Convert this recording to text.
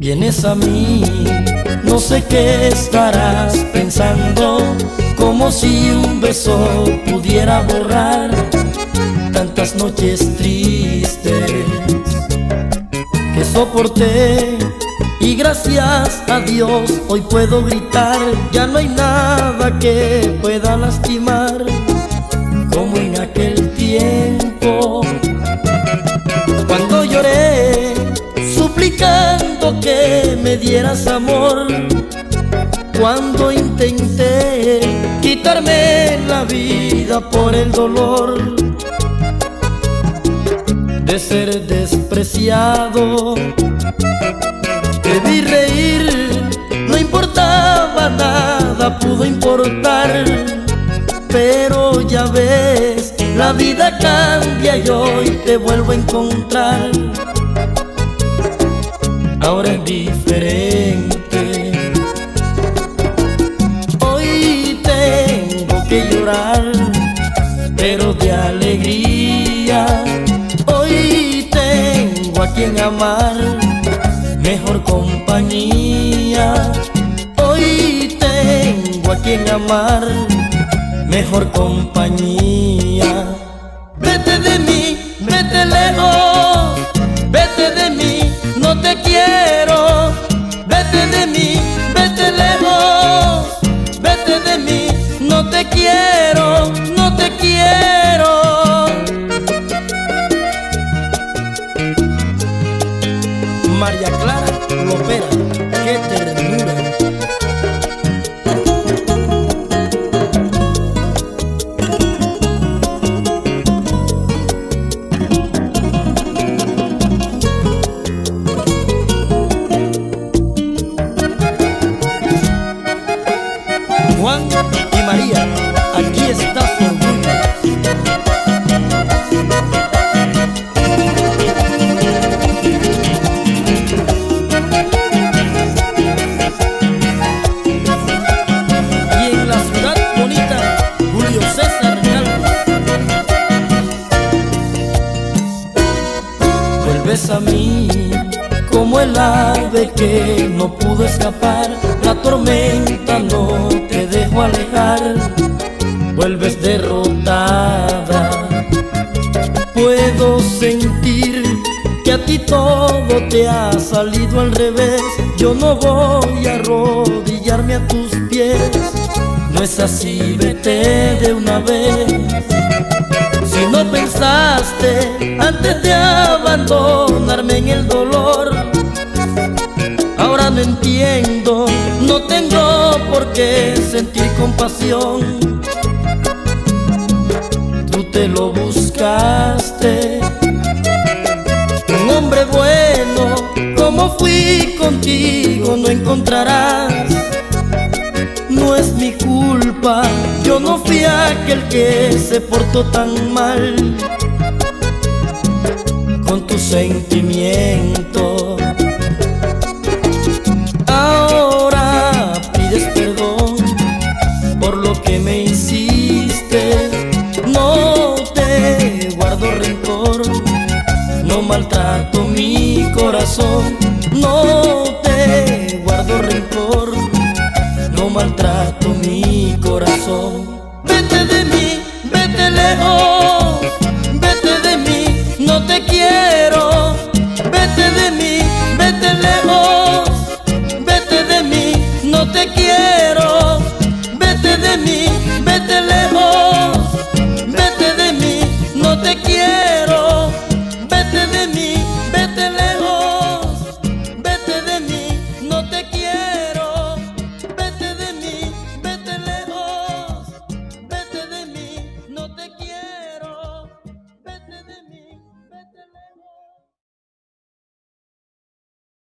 vienes a mí, no sé qué estarás pensando, como si un beso pudiera borrar tantas noches tristes que soporté. Y gracias a Dios hoy puedo gritar, ya no hay nada que pueda lastimar me dieras amor, cuando intenté quitarme la vida por el dolor de ser despreciado. Te vi reír, no importaba nada, pudo importar, pero ya ves, la vida cambia y hoy te vuelvo a encontrar. Ahora es Hoy tengo que llorar, pero de alegría. Hoy tengo a quien amar, mejor compañía. Hoy tengo a quien amar, mejor compañía. Vete de mí, vete lejos, María Clara Lopera, Vuelves a mí como el ave que no pudo escapar. La tormenta no te dejó alejar. Vuelves derrotada. Puedo sentir que a ti todo te ha salido al revés. Yo no voy a arrodillarme a tus pies. No es así, vete de una vez. No pensaste antes de abandonarme en el dolor, ahora no entiendo, no tengo por qué sentir compasión. Tú te lo buscaste, un hombre bueno, como fui contigo, no encontrarás. No es mi culpa, yo no fui aquel que se portó tan mal con tus sentimientos. Ahora pides perdón por lo que me hiciste. No te guardo rencor, no maltrato mi corazón. Corazón.